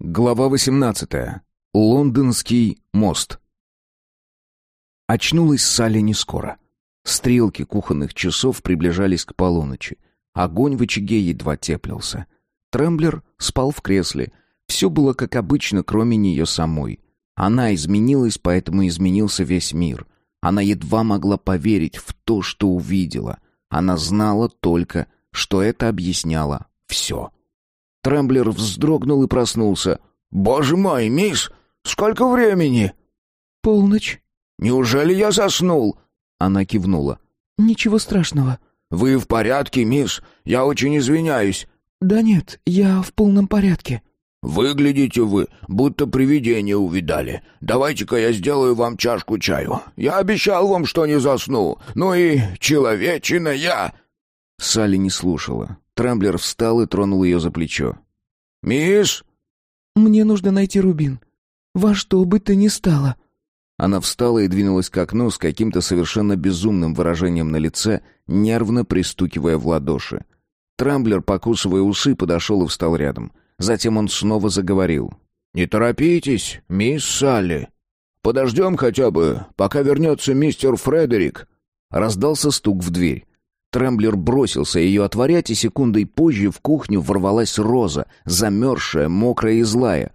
Глава 18. Лондонский мост. Очнулась Салли не скоро. Стрелки кухонных часов приближались к полуночи. Огонь в очаге едва теплился. Тремблер спал в кресле. Все было как обычно, кроме нее самой. Она изменилась, поэтому изменился весь мир. Она едва могла поверить в то, что увидела. Она знала только, что это объясняло все. Тремблер вздрогнул и проснулся. «Боже мой, мисс, сколько времени?» «Полночь». «Неужели я заснул?» Она кивнула. «Ничего страшного». «Вы в порядке, мисс? Я очень извиняюсь». «Да нет, я в полном порядке». «Выглядите вы, будто привидение увидали. Давайте-ка я сделаю вам чашку чаю. Я обещал вам, что не засну. Ну и человечина я...» Салли не слушала. Трамблер встал и тронул ее за плечо. «Мисс!» «Мне нужно найти Рубин. Во что бы то ни стало». Она встала и двинулась к окну с каким-то совершенно безумным выражением на лице, нервно пристукивая в ладоши. Трамблер, покусывая усы, подошел и встал рядом. Затем он снова заговорил. «Не торопитесь, мисс Салли. Подождем хотя бы, пока вернется мистер Фредерик». Раздался стук в дверь. Тремблер бросился ее отворять, и секундой позже в кухню ворвалась Роза, замерзшая, мокрая и злая.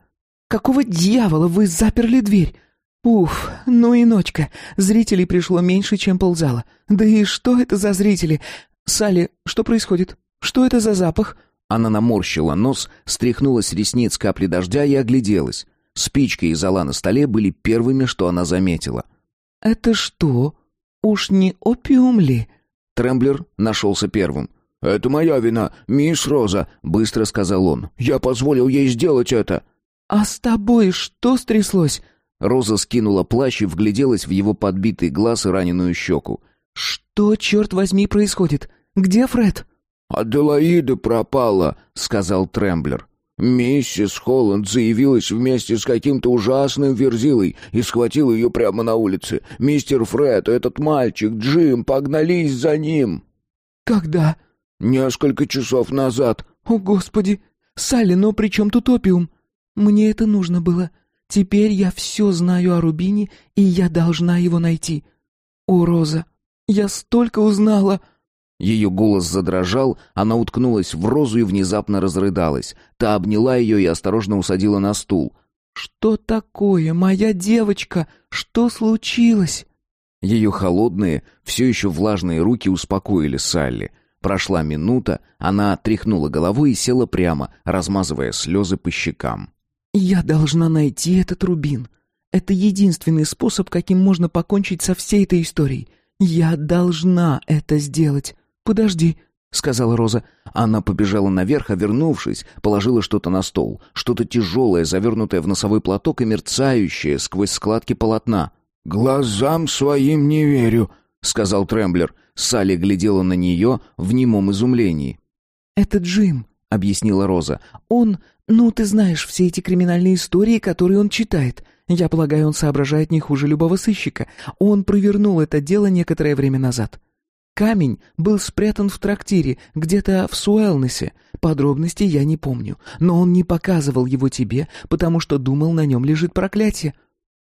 «Какого дьявола вы заперли дверь? Уф, ну и ночка. Зрителей пришло меньше, чем ползала. Да и что это за зрители? Салли, что происходит? Что это за запах?» Она наморщила нос, стряхнула с ресниц капли дождя и огляделась. Спички и зола на столе были первыми, что она заметила. «Это что? Уж не опиум ли?» Тремблер нашелся первым. «Это моя вина, мисс Роза», — быстро сказал он. «Я позволил ей сделать это». «А с тобой что стряслось?» Роза скинула плащ и вгляделась в его подбитый глаз и раненую щеку. «Что, черт возьми, происходит? Где Фред?» «Аделаида пропала», — сказал Тремблер. Миссис Холланд заявилась вместе с каким-то ужасным верзилой и схватила ее прямо на улице. Мистер Фред, этот мальчик, Джим, погнались за ним. Когда? Несколько часов назад. О, Господи! Салли, но при чем тут опиум? Мне это нужно было. Теперь я все знаю о Рубине, и я должна его найти. О, Роза, я столько узнала... Ее голос задрожал, она уткнулась в розу и внезапно разрыдалась. Та обняла ее и осторожно усадила на стул. «Что такое, моя девочка? Что случилось?» Ее холодные, все еще влажные руки успокоили Салли. Прошла минута, она тряхнула головой и села прямо, размазывая слезы по щекам. «Я должна найти этот рубин. Это единственный способ, каким можно покончить со всей этой историей. Я должна это сделать. «Подожди», — сказала Роза. Она побежала наверх, а вернувшись, положила что-то на стол. Что-то тяжелое, завернутое в носовой платок и мерцающее сквозь складки полотна. «Глазам своим не верю», — сказал Тремблер. Салли глядела на нее в немом изумлении. «Это Джим», — объяснила Роза. «Он... Ну, ты знаешь все эти криминальные истории, которые он читает. Я полагаю, он соображает не хуже любого сыщика. Он провернул это дело некоторое время назад. Камень был спрятан в трактире, где-то в Суэлнесе. Подробностей я не помню, но он не показывал его тебе, потому что думал, на нем лежит проклятие.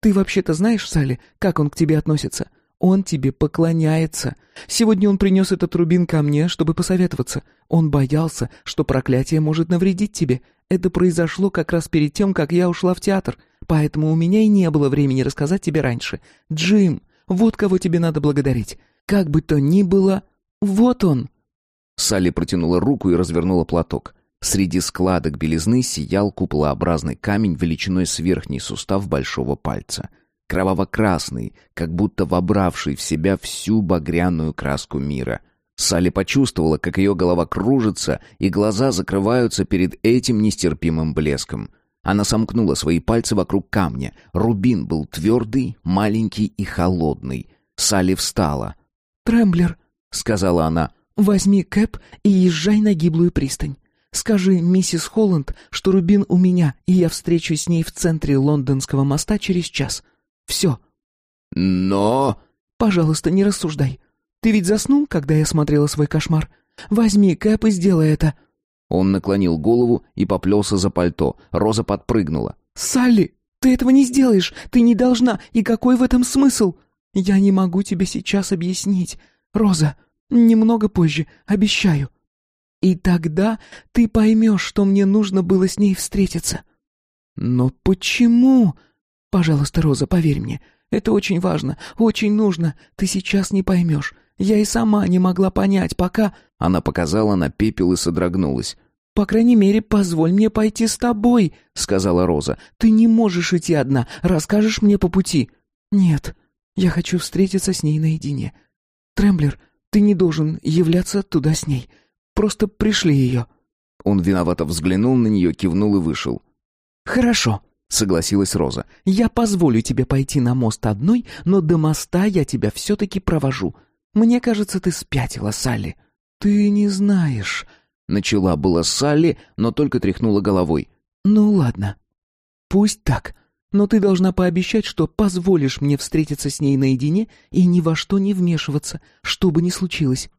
Ты вообще-то знаешь, Салли, как он к тебе относится? Он тебе поклоняется. Сегодня он принес этот рубин ко мне, чтобы посоветоваться. Он боялся, что проклятие может навредить тебе. Это произошло как раз перед тем, как я ушла в театр, поэтому у меня и не было времени рассказать тебе раньше. Джим, вот кого тебе надо благодарить. Как бы то ни было, вот он!» Салли протянула руку и развернула платок. Среди складок белизны сиял куполообразный камень величиной с верхний сустав большого пальца. Кроваво-красный, как будто вобравший в себя всю багряную краску мира. Салли почувствовала, как ее голова кружится, и глаза закрываются перед этим нестерпимым блеском. Она сомкнула свои пальцы вокруг камня. Рубин был твердый, маленький и холодный. Салли встала. «Тремблер», — сказала она, — «возьми Кэп и езжай на гиблую пристань. Скажи миссис Холланд, что Рубин у меня, и я встречусь с ней в центре лондонского моста через час. Все». «Но...» «Пожалуйста, не рассуждай. Ты ведь заснул, когда я смотрела свой кошмар? Возьми Кэп и сделай это». Он наклонил голову и поплелся за пальто. Роза подпрыгнула. «Салли, ты этого не сделаешь! Ты не должна! И какой в этом смысл? Я не могу тебе сейчас объяснить. Роза, немного позже, обещаю. И тогда ты поймешь, что мне нужно было с ней встретиться». «Но почему?» «Пожалуйста, Роза, поверь мне, это очень важно, очень нужно. Ты сейчас не поймешь. Я и сама не могла понять, пока...» Она показала на пепел и содрогнулась. «По крайней мере, позволь мне пойти с тобой», — сказала Роза. «Ты не можешь идти одна. Расскажешь мне по пути». «Нет, я хочу встретиться с ней наедине. Тремблер, ты не должен являться туда с ней. Просто пришли ее». Он виновато взглянул на нее, кивнул и вышел. «Хорошо», — согласилась Роза. «Я позволю тебе пойти на мост одной, но до моста я тебя все-таки провожу. Мне кажется, ты спятила, Салли». «Ты не знаешь...» — начала была Салли, но только тряхнула головой. «Ну ладно. Пусть так. Но ты должна пообещать, что позволишь мне встретиться с ней наедине и ни во что не вмешиваться, что бы ни случилось».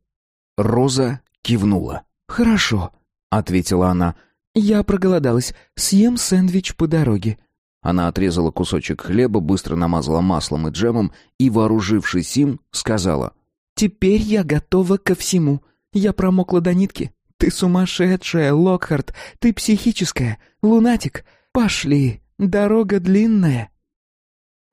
Роза кивнула. «Хорошо», — ответила она. «Я проголодалась. Съем сэндвич по дороге». Она отрезала кусочек хлеба, быстро намазала маслом и джемом и, вооружившись им, сказала. «Теперь я готова ко всему. Я промокла до нитки. Ты сумасшедшая, Локхарт. Ты психическая. Лунатик. Пошли. Дорога длинная».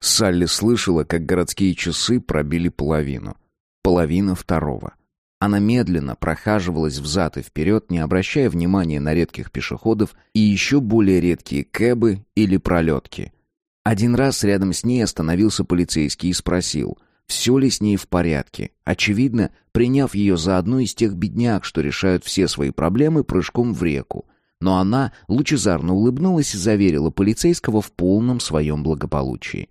Салли слышала, как городские часы пробили половину. Половина второго. Она медленно прохаживалась взад и вперед, не обращая внимания на редких пешеходов и еще более редкие кэбы или пролетки. Один раз рядом с ней остановился полицейский и спросил, все ли с ней в порядке, очевидно, приняв ее за одну из тех бедняк, что решают все свои проблемы прыжком в реку. Но она лучезарно улыбнулась и заверила полицейского в полном своем благополучии.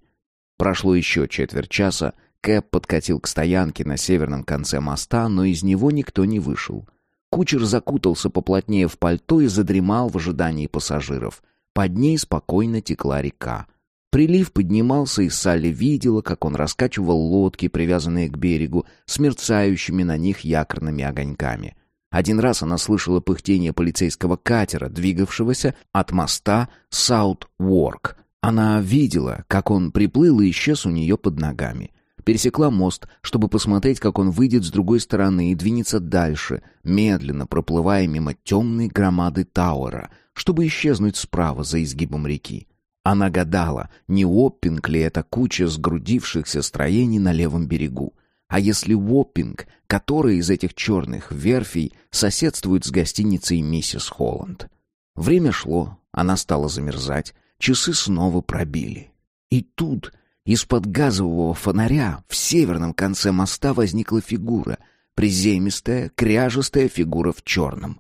Прошло еще четверть часа, Кэп подкатил к стоянке на северном конце моста, но из него никто не вышел. Кучер закутался поплотнее в пальто и задремал в ожидании пассажиров. Под ней спокойно текла река. Прилив поднимался, и Салли видела, как он раскачивал лодки, привязанные к берегу, с мерцающими на них якорными огоньками. Один раз она слышала пыхтение полицейского катера, двигавшегося от моста Саут-Уорк. Она видела, как он приплыл и исчез у нее под ногами пересекла мост, чтобы посмотреть, как он выйдет с другой стороны и двинется дальше, медленно проплывая мимо темной громады Тауэра, чтобы исчезнуть справа за изгибом реки. Она гадала, не Уоппинг ли это куча сгрудившихся строений на левом берегу. А если Уоппинг, который из этих черных верфей соседствует с гостиницей «Миссис Холланд»? Время шло, она стала замерзать, часы снова пробили. И тут из-под газового фонаря в северном конце моста возникла фигура, приземистая, кряжестая фигура в черном.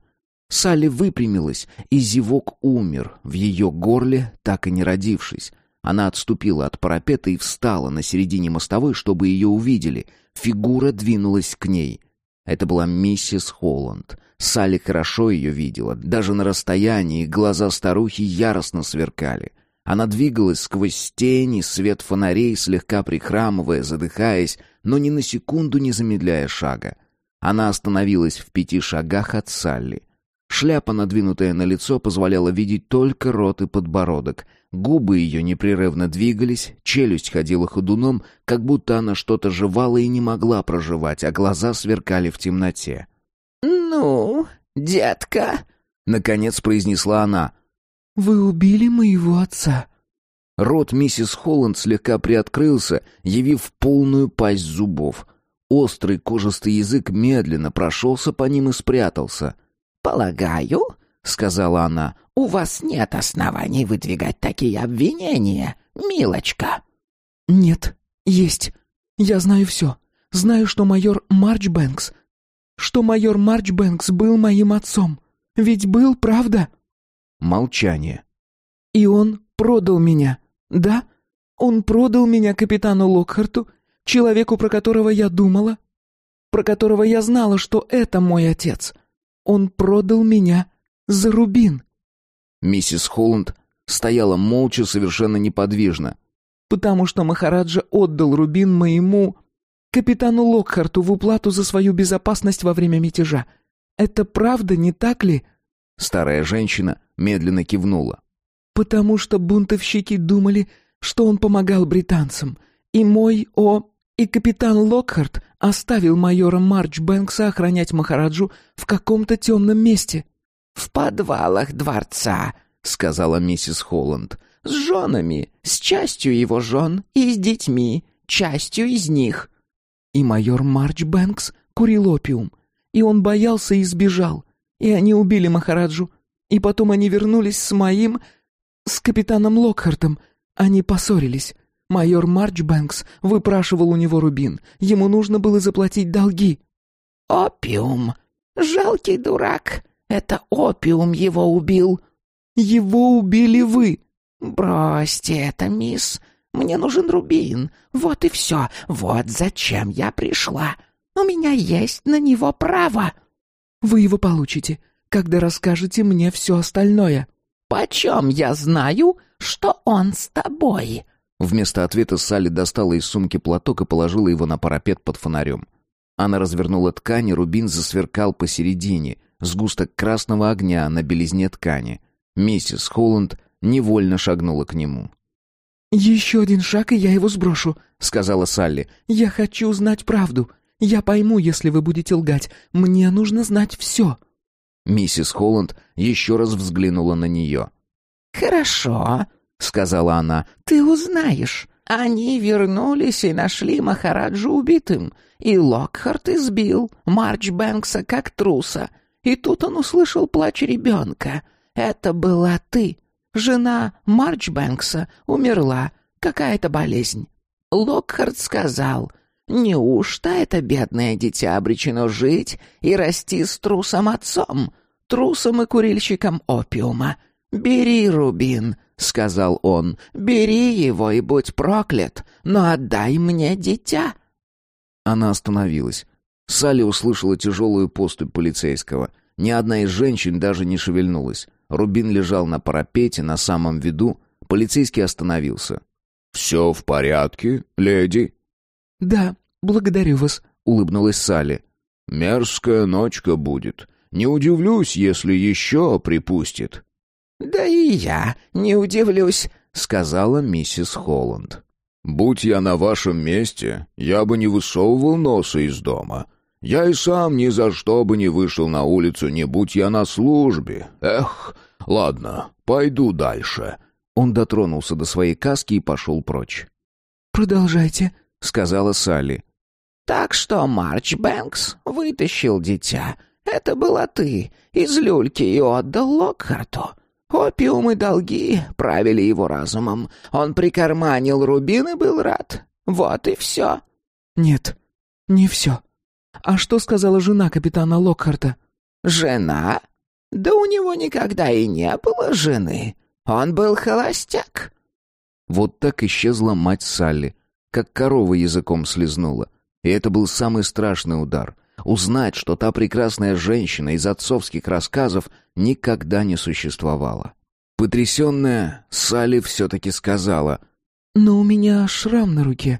Салли выпрямилась, и зевок умер в ее горле, так и не родившись. Она отступила от парапета и встала на середине мостовой, чтобы ее увидели. Фигура двинулась к ней. Это была миссис Холланд. Салли хорошо ее видела. Даже на расстоянии глаза старухи яростно сверкали. Она двигалась сквозь тени, свет фонарей, слегка прихрамывая, задыхаясь, но ни на секунду не замедляя шага. Она остановилась в пяти шагах от Салли. Шляпа, надвинутая на лицо, позволяла видеть только рот и подбородок. Губы ее непрерывно двигались, челюсть ходила ходуном, как будто она что-то жевала и не могла проживать, а глаза сверкали в темноте. «Ну, детка», — наконец произнесла она, — «Вы убили моего отца». Рот миссис Холланд слегка приоткрылся, явив полную пасть зубов. Острый кожистый язык медленно прошелся по ним и спрятался. «Полагаю», — сказала она, — «у вас нет оснований выдвигать такие обвинения, милочка». «Нет, есть. Я знаю все. Знаю, что майор Марч Бэнкс... Что майор Марч Бэнкс был моим отцом. Ведь был, правда?» Молчание. «И он продал меня, да? Он продал меня капитану Локхарту, человеку, про которого я думала, про которого я знала, что это мой отец. Он продал меня за рубин». Миссис Холланд стояла молча, совершенно неподвижно. «Потому что Махараджа отдал рубин моему капитану Локхарту в уплату за свою безопасность во время мятежа. Это правда, не так ли?» Старая женщина медленно кивнула. «Потому что бунтовщики думали, что он помогал британцам, и мой, о, и капитан Локхарт оставил майора Марч Бэнкса охранять Махараджу в каком-то темном месте». «В подвалах дворца», — сказала миссис Холланд. «С женами, с частью его жен и с детьми, частью из них». И майор Марч Бэнкс курил опиум, и он боялся и сбежал, и они убили Махараджу, и потом они вернулись с моим... с капитаном Локхартом. Они поссорились. Майор Марчбэнкс выпрашивал у него рубин. Ему нужно было заплатить долги. «Опиум! Жалкий дурак! Это опиум его убил!» «Его убили вы!» «Бросьте это, мисс! Мне нужен рубин! Вот и все! Вот зачем я пришла! У меня есть на него право!» Вы его получите, когда расскажете мне все остальное». «Почем я знаю, что он с тобой?» Вместо ответа Салли достала из сумки платок и положила его на парапет под фонарем. Она развернула ткань, и рубин засверкал посередине, сгусток красного огня на белизне ткани. Миссис Холланд невольно шагнула к нему. «Еще один шаг, и я его сброшу», — сказала Салли. «Я хочу знать правду. Я пойму, если вы будете лгать. Мне нужно знать все». Миссис Холланд еще раз взглянула на нее. «Хорошо», — сказала она, — «ты узнаешь. Они вернулись и нашли Махараджу убитым, и Локхарт избил Марч Бэнкса как труса. И тут он услышал плач ребенка. Это была ты. Жена Марч Бэнкса умерла. Какая-то болезнь. Локхарт сказал, Неужто это бедное дитя обречено жить и расти с трусом отцом, трусом и курильщиком опиума? Бери, Рубин, — сказал он, — бери его и будь проклят, но отдай мне дитя. Она остановилась. Салли услышала тяжелую поступь полицейского. Ни одна из женщин даже не шевельнулась. Рубин лежал на парапете на самом виду. Полицейский остановился. «Все в порядке, леди?» «Да, благодарю вас», — улыбнулась Салли. «Мерзкая ночка будет. Не удивлюсь, если еще припустит». «Да и я не удивлюсь», — сказала миссис Холланд. «Будь я на вашем месте, я бы не высовывал носа из дома. Я и сам ни за что бы не вышел на улицу, не будь я на службе. Эх, ладно, пойду дальше». Он дотронулся до своей каски и пошел прочь. «Продолжайте», — сказала Салли. «Так что Марч Бэнкс вытащил дитя. Это была ты из люльки и отдал Локхарту. Опиум и долги правили его разумом. Он прикарманил рубин и был рад. Вот и все». «Нет, не все. А что сказала жена капитана Локхарта?» «Жена? Да у него никогда и не было жены. Он был холостяк». Вот так исчезла мать Салли как корова языком слезнула. И это был самый страшный удар. Узнать, что та прекрасная женщина из отцовских рассказов никогда не существовала. Потрясенная, Салли все-таки сказала. «Но у меня шрам на руке.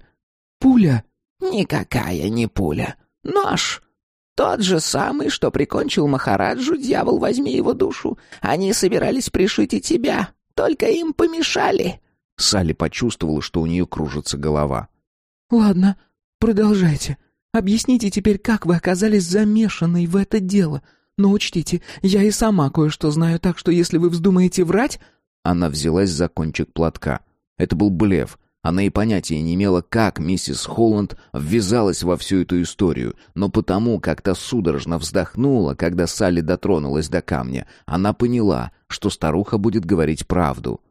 Пуля». «Никакая не пуля. Нож. Тот же самый, что прикончил Махараджу, дьявол возьми его душу. Они собирались пришить и тебя, только им помешали». Салли почувствовала, что у нее кружится голова. «Ладно, продолжайте. Объясните теперь, как вы оказались замешанной в это дело. Но учтите, я и сама кое-что знаю, так что если вы вздумаете врать...» Она взялась за кончик платка. Это был блеф. Она и понятия не имела, как миссис Холланд ввязалась во всю эту историю, но потому, как то судорожно вздохнула, когда Салли дотронулась до камня, она поняла, что старуха будет говорить правду.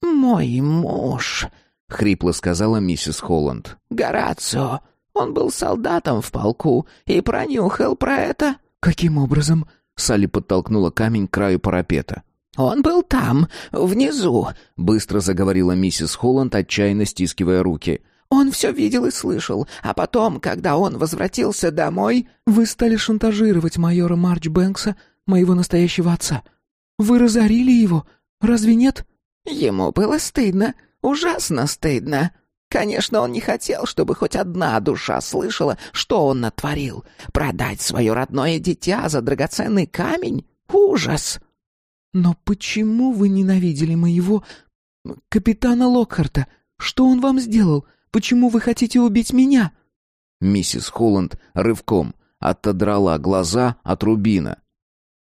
«Мой муж», — хрипло сказала миссис Холланд. «Горацио. Он был солдатом в полку и пронюхал про это». «Каким образом?» — Салли подтолкнула камень к краю парапета. «Он был там, внизу», — быстро заговорила миссис Холланд, отчаянно стискивая руки. «Он все видел и слышал, а потом, когда он возвратился домой...» «Вы стали шантажировать майора Марч Бэнкса, моего настоящего отца. Вы разорили его, разве нет?» Ему было стыдно, ужасно стыдно. Конечно, он не хотел, чтобы хоть одна душа слышала, что он натворил. Продать свое родное дитя за драгоценный камень — ужас. «Но почему вы ненавидели моего... капитана Локхарта? Что он вам сделал? Почему вы хотите убить меня?» Миссис Холланд рывком отодрала глаза от Рубина.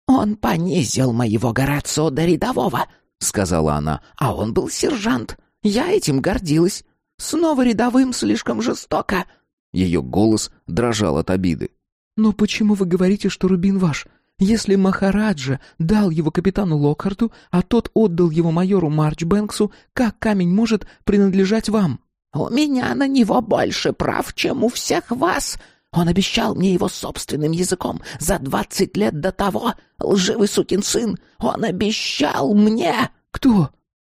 «Он понизил моего Горацио до рядового», — сказала она, — «а он был сержант. Я этим гордилась. Снова рядовым слишком жестоко». Ее голос дрожал от обиды. «Но почему вы говорите, что Рубин ваш? Если Махараджа дал его капитану Локхарту, а тот отдал его майору Марчбэнксу, как камень может принадлежать вам?» «У меня на него больше прав, чем у всех вас. Он обещал мне его собственным языком за двадцать лет до того. Лживый сукин сын, он обещал мне!» «Кто?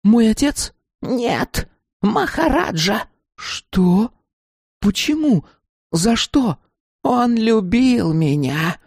Мой отец?» «Нет, Махараджа». «Что? Почему? За что?» «Он любил меня».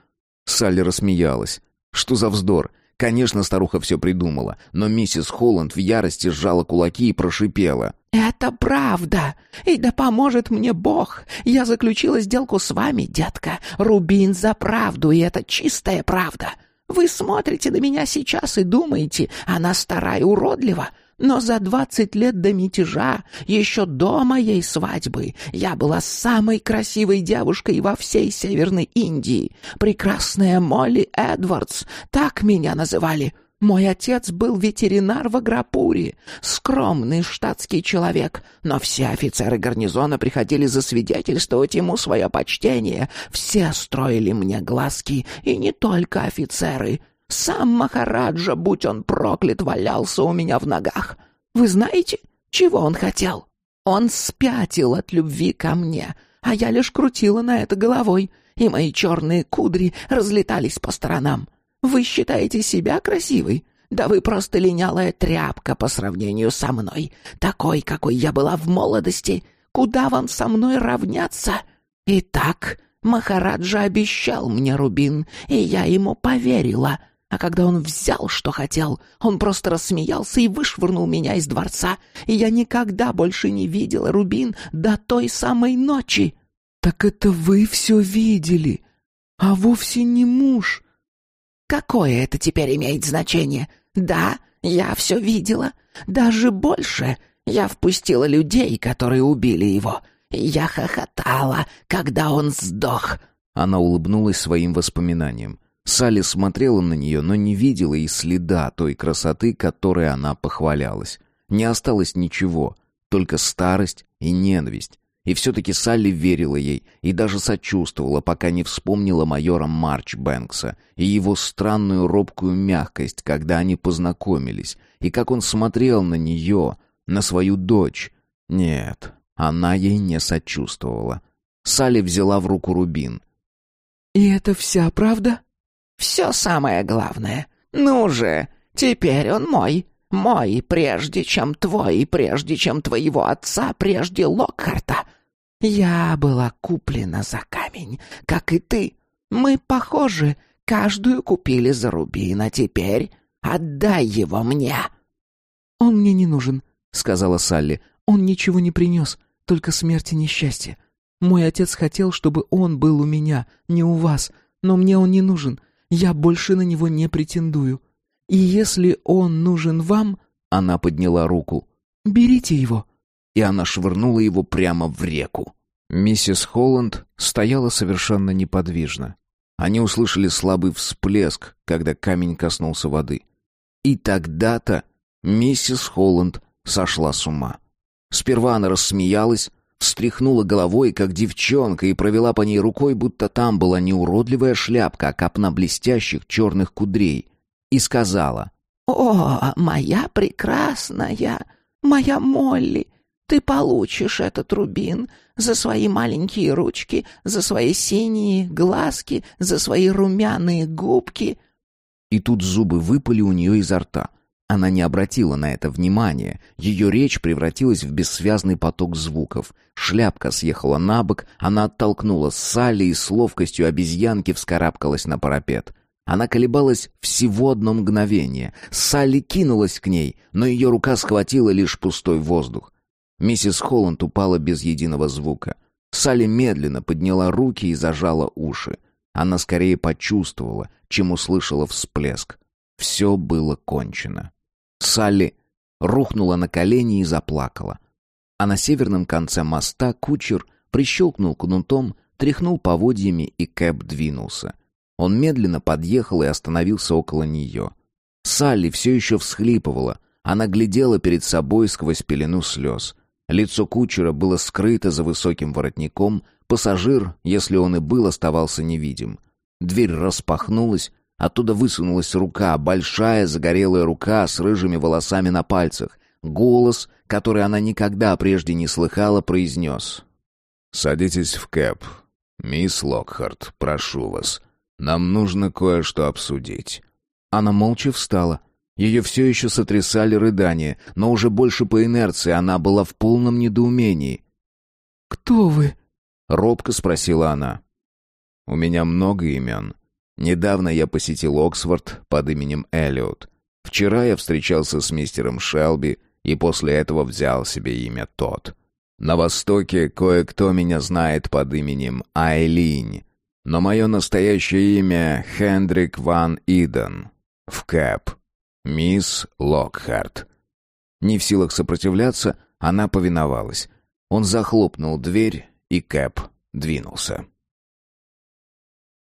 Салли рассмеялась. «Что за вздор? Конечно, старуха все придумала, но миссис Холланд в ярости сжала кулаки и прошипела. «Это правда, и да поможет мне Бог. Я заключила сделку с вами, детка. Рубин за правду, и это чистая правда. Вы смотрите на меня сейчас и думаете, она старая и уродлива. Но за двадцать лет до мятежа, еще до моей свадьбы, я была самой красивой девушкой во всей Северной Индии. Прекрасная Молли Эдвардс, так меня называли. Мой отец был ветеринар в Аграпуре, скромный штатский человек, но все офицеры гарнизона приходили засвидетельствовать ему свое почтение. Все строили мне глазки, и не только офицеры — сам Махараджа, будь он проклят, валялся у меня в ногах. Вы знаете, чего он хотел? Он спятил от любви ко мне, а я лишь крутила на это головой, и мои черные кудри разлетались по сторонам. Вы считаете себя красивой? Да вы просто линялая тряпка по сравнению со мной, такой, какой я была в молодости. Куда вам со мной равняться? Итак, Махараджа обещал мне рубин, и я ему поверила — а когда он взял, что хотел, он просто рассмеялся и вышвырнул меня из дворца, и я никогда больше не видела Рубин до той самой ночи. Так это вы все видели, а вовсе не муж. Какое это теперь имеет значение? Да, я все видела. Даже больше. Я впустила людей, которые убили его. Я хохотала, когда он сдох. Она улыбнулась своим воспоминаниям. Салли смотрела на нее, но не видела и следа той красоты, которой она похвалялась. Не осталось ничего, только старость и ненависть. И все-таки Салли верила ей и даже сочувствовала, пока не вспомнила майора Марч Бэнкса и его странную робкую мягкость, когда они познакомились, и как он смотрел на нее, на свою дочь. Нет, она ей не сочувствовала. Салли взяла в руку рубин. «И это вся правда?» Все самое главное. Ну же, теперь он мой. Мой, прежде чем твой, прежде чем твоего отца, прежде Локхарта. Я была куплена за камень, как и ты. Мы похожи, каждую купили за рубин, а теперь отдай его мне». «Он мне не нужен», — сказала Салли. «Он ничего не принес, только смерть и несчастье. Мой отец хотел, чтобы он был у меня, не у вас, но мне он не нужен. Я больше на него не претендую. И если он нужен вам...» Она подняла руку. «Берите его». И она швырнула его прямо в реку. Миссис Холланд стояла совершенно неподвижно. Они услышали слабый всплеск, когда камень коснулся воды. И тогда-то миссис Холланд сошла с ума. Сперва она рассмеялась, встряхнула головой, как девчонка, и провела по ней рукой, будто там была не уродливая шляпка, а копна блестящих черных кудрей, и сказала «О, моя прекрасная, моя Молли, ты получишь этот рубин за свои маленькие ручки, за свои синие глазки, за свои румяные губки». И тут зубы выпали у нее изо рта. Она не обратила на это внимания. Ее речь превратилась в бессвязный поток звуков. Шляпка съехала на бок, она оттолкнула Салли и с ловкостью обезьянки вскарабкалась на парапет. Она колебалась всего одно мгновение. Салли кинулась к ней, но ее рука схватила лишь пустой воздух. Миссис Холланд упала без единого звука. Салли медленно подняла руки и зажала уши. Она скорее почувствовала, чем услышала всплеск. Все было кончено. Салли рухнула на колени и заплакала. А на северном конце моста кучер прищелкнул кнутом, тряхнул поводьями, и Кэп двинулся. Он медленно подъехал и остановился около нее. Салли все еще всхлипывала. Она глядела перед собой сквозь пелену слез. Лицо кучера было скрыто за высоким воротником, пассажир, если он и был, оставался невидим. Дверь распахнулась, оттуда высунулась рука, большая загорелая рука с рыжими волосами на пальцах. Голос, который она никогда прежде не слыхала, произнес. «Садитесь в кэп. Мисс Локхарт, прошу вас. Нам нужно кое-что обсудить». Она молча встала. Ее все еще сотрясали рыдания, но уже больше по инерции она была в полном недоумении. «Кто вы?» — робко спросила она. «У меня много имен. Недавно я посетил Оксфорд под именем Эллиот. Вчера я встречался с мистером Шелби и после этого взял себе имя Тот. На Востоке кое-кто меня знает под именем Айлинь, но мое настоящее имя Хендрик Ван Иден. В Кэп. Мисс Локхарт. Не в силах сопротивляться, она повиновалась. Он захлопнул дверь, и Кэп двинулся.